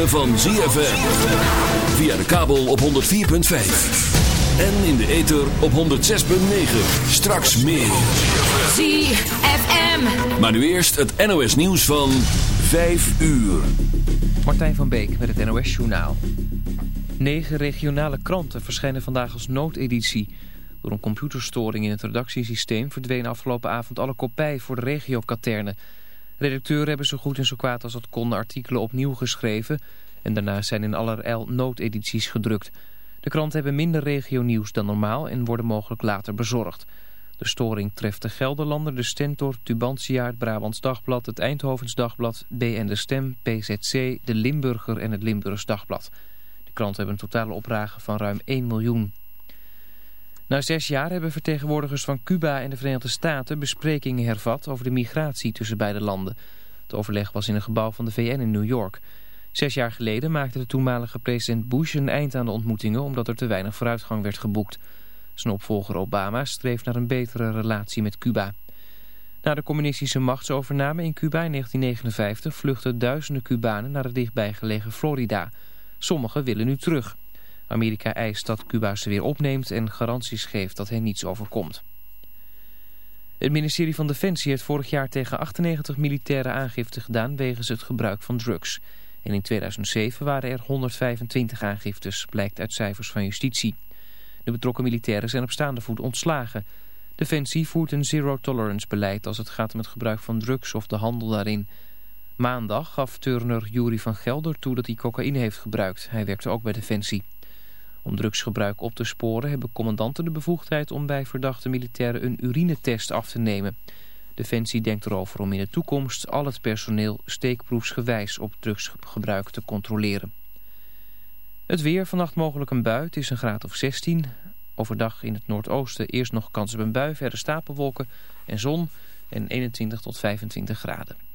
Ritme van ZFM. Via de kabel op 104.5. En in de ether op 106.9. Straks meer. ZFM. Maar nu eerst het NOS nieuws van 5 uur. Martijn van Beek met het NOS Journaal. Negen regionale kranten verschijnen vandaag als noodeditie. Door een computerstoring in het redactiesysteem verdween afgelopen avond alle kopij voor de regiokaternen. Redacteuren hebben zo goed en zo kwaad als het kon artikelen opnieuw geschreven... en daarna zijn in allerijl noodedities gedrukt. De kranten hebben minder regionieuws dan normaal en worden mogelijk later bezorgd. De storing treft de Gelderlander, de Stentor, Tubantia, Brabants Dagblad, het Eindhovens Dagblad, BN De Stem, PZC, de Limburger en het Limburgs Dagblad. De kranten hebben een totale oplage van ruim 1 miljoen. Na zes jaar hebben vertegenwoordigers van Cuba en de Verenigde Staten besprekingen hervat over de migratie tussen beide landen. Het overleg was in een gebouw van de VN in New York. Zes jaar geleden maakte de toenmalige president Bush een eind aan de ontmoetingen omdat er te weinig vooruitgang werd geboekt. Zijn opvolger Obama streeft naar een betere relatie met Cuba. Na de communistische machtsovername in Cuba in 1959 vluchtten duizenden Cubanen naar het dichtbijgelegen Florida. Sommigen willen nu terug. Amerika eist dat Cuba ze weer opneemt en garanties geeft dat hen niets overkomt. Het ministerie van Defensie heeft vorig jaar tegen 98 militaire aangifte gedaan wegens het gebruik van drugs. En in 2007 waren er 125 aangiftes, blijkt uit cijfers van justitie. De betrokken militairen zijn op staande voet ontslagen. Defensie voert een zero-tolerance beleid als het gaat om het gebruik van drugs of de handel daarin. Maandag gaf turner Jury van Gelder toe dat hij cocaïne heeft gebruikt. Hij werkte ook bij Defensie. Om drugsgebruik op te sporen hebben commandanten de bevoegdheid om bij verdachte militairen een urinetest af te nemen. Defensie denkt erover om in de toekomst al het personeel steekproefsgewijs op drugsgebruik te controleren. Het weer, vannacht mogelijk een bui, is een graad of 16. Overdag in het noordoosten eerst nog kans op een bui, verder stapelwolken en zon en 21 tot 25 graden.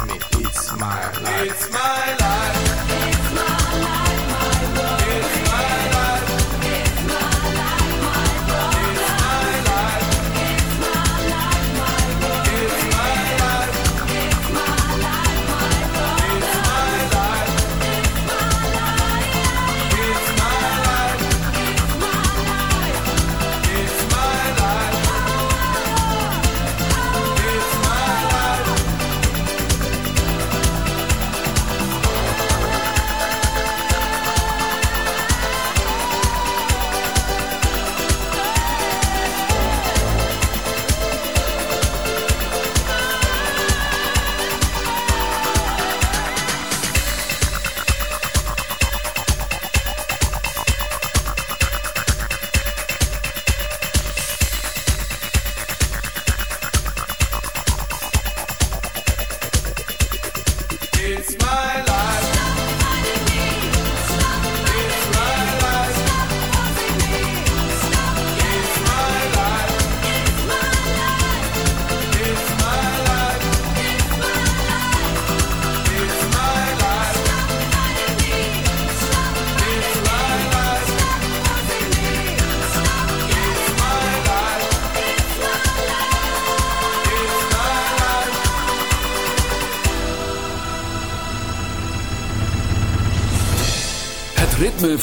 It's my life. It's my life. It's my life, my world.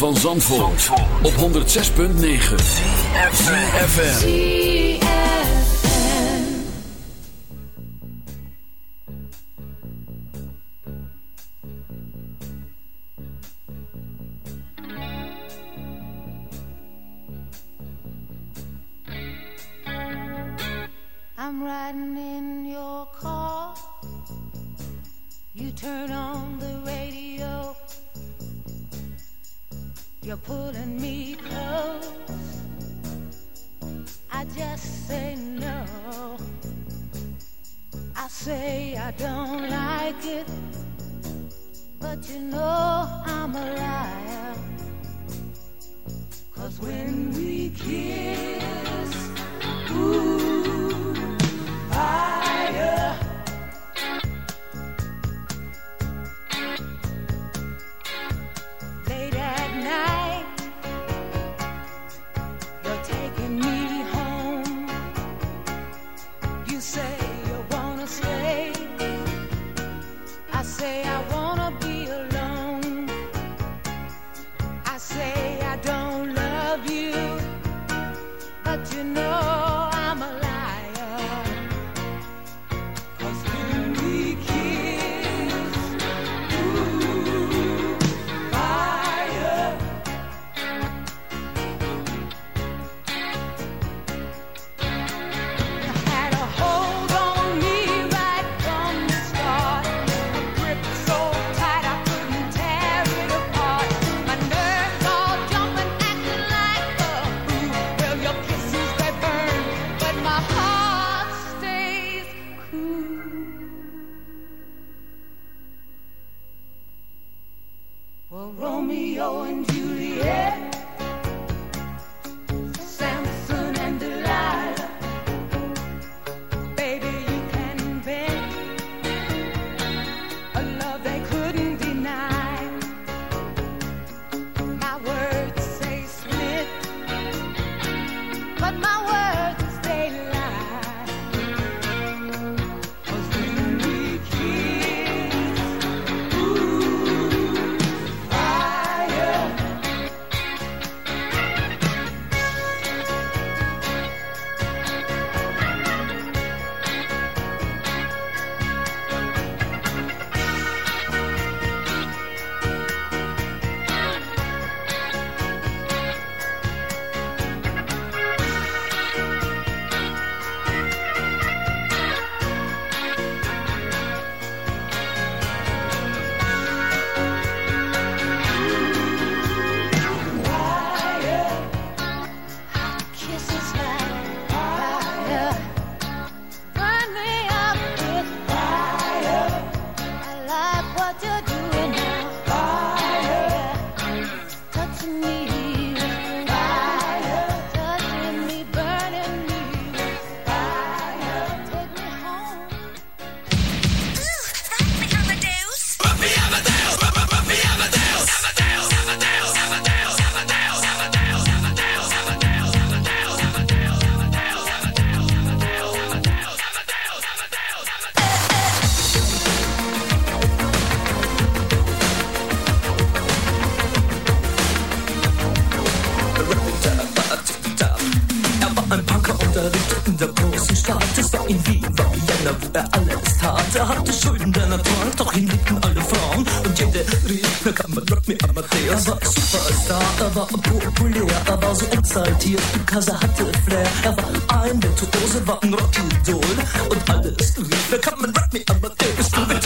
Van Zandvoort, op 106.9 CFFM I'm riding in your car. You turn on the radio You're pulling me close. I just say no. I say I don't like it. But you know I'm a liar. Cause when we kiss, ooh, exaltiert, because er hatte Flair. Er war ein Virtuose, war ein Rockidol und alles rief, wer kann man Rock me, aber der ist du mit.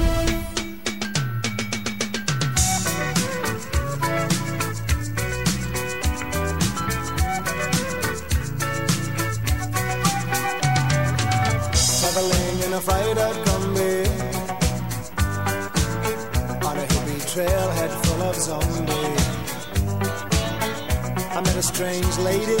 ladies.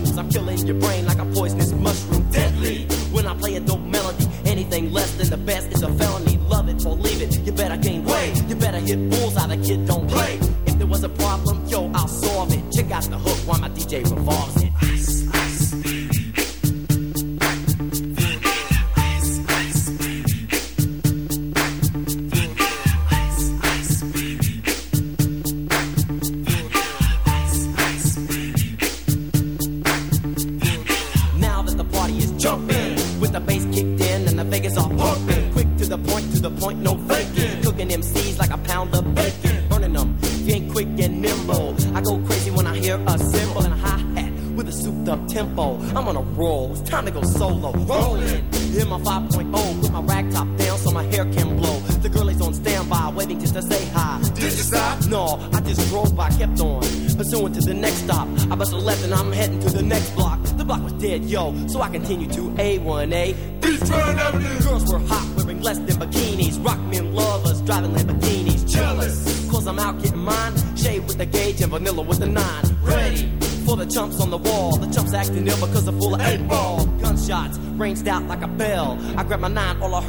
I'm killing your brain like I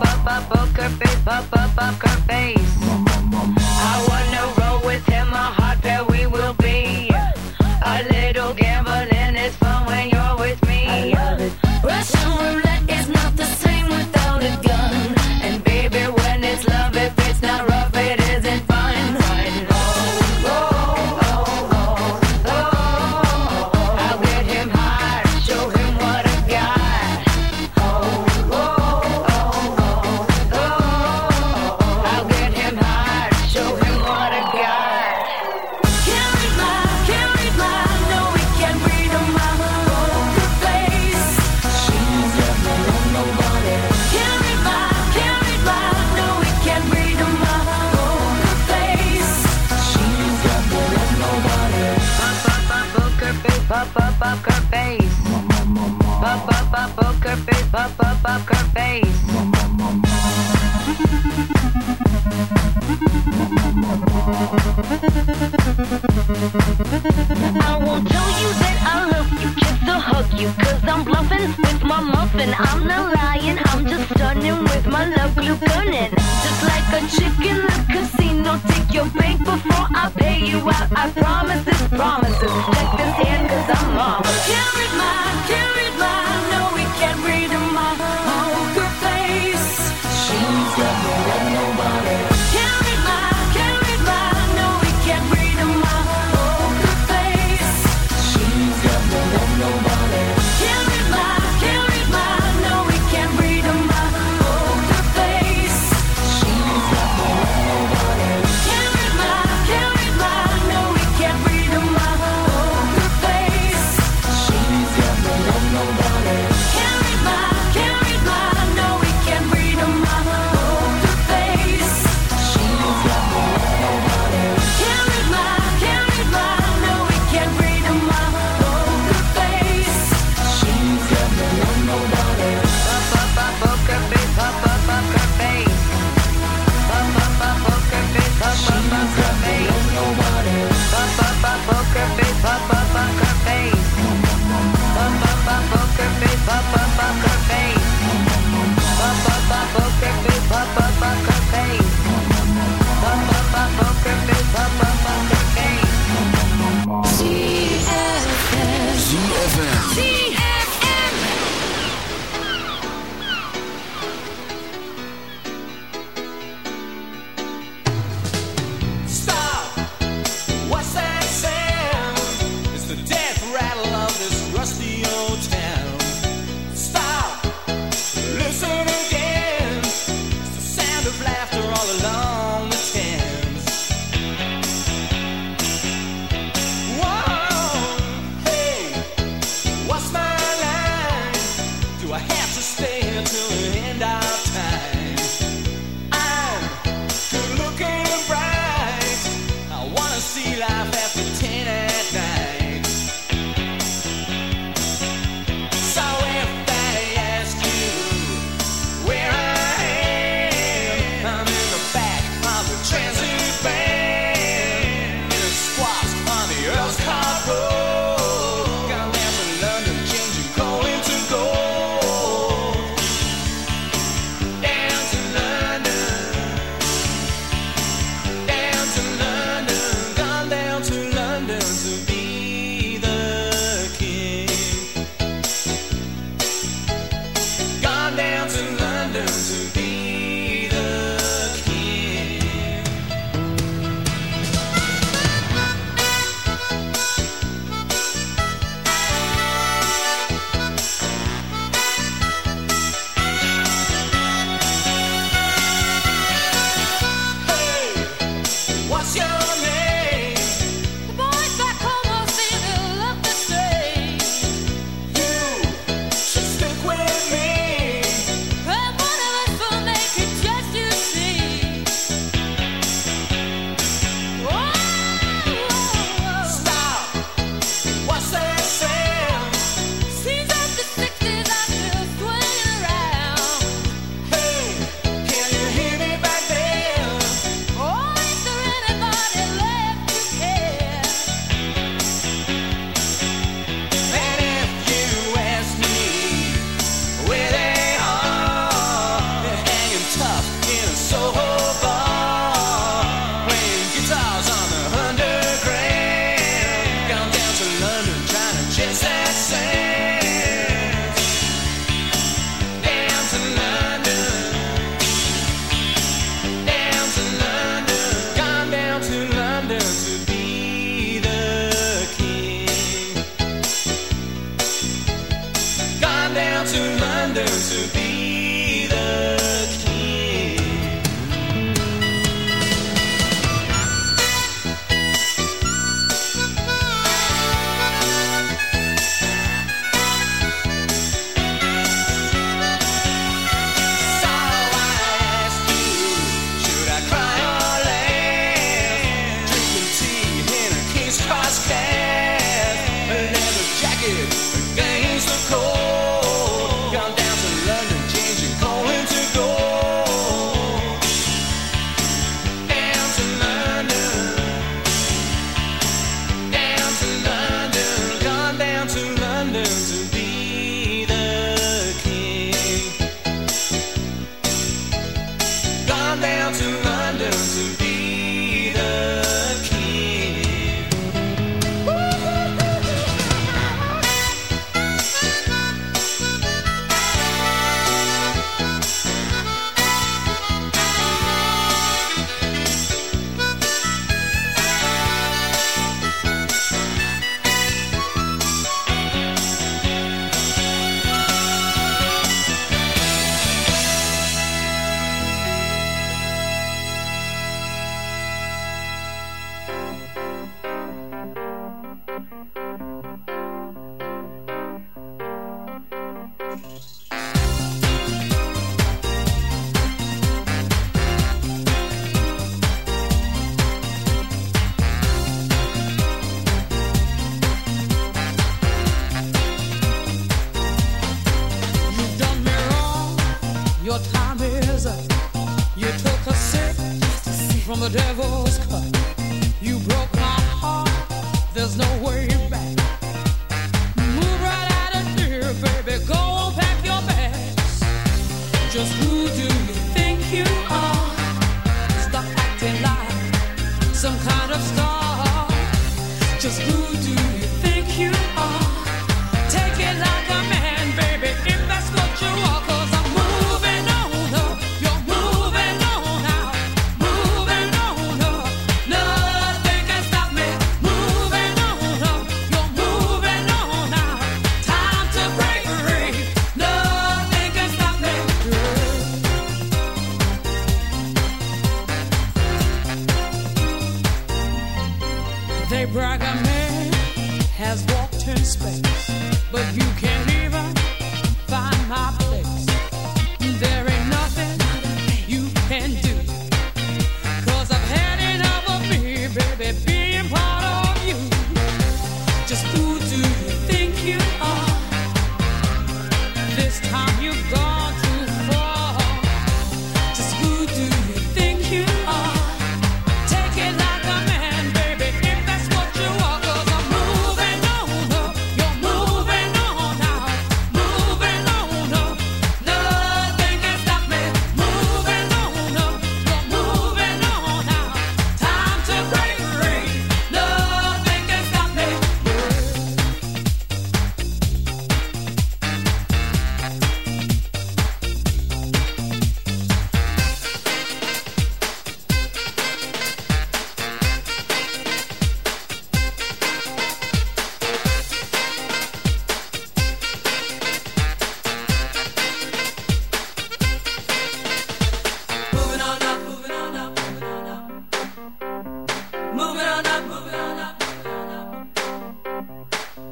Poker face, poker face. I wanna roll with him, a hot pair we will be. A little you, cause I'm bluffing with my muffin. I'm not lying, I'm just stunning with my love glue gunning. Just like a chicken in the casino, take your bank before I pay you out. I promise this promises. Check this hand, cause I'm off. Carry my, carry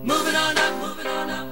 moving on up. Moving on up,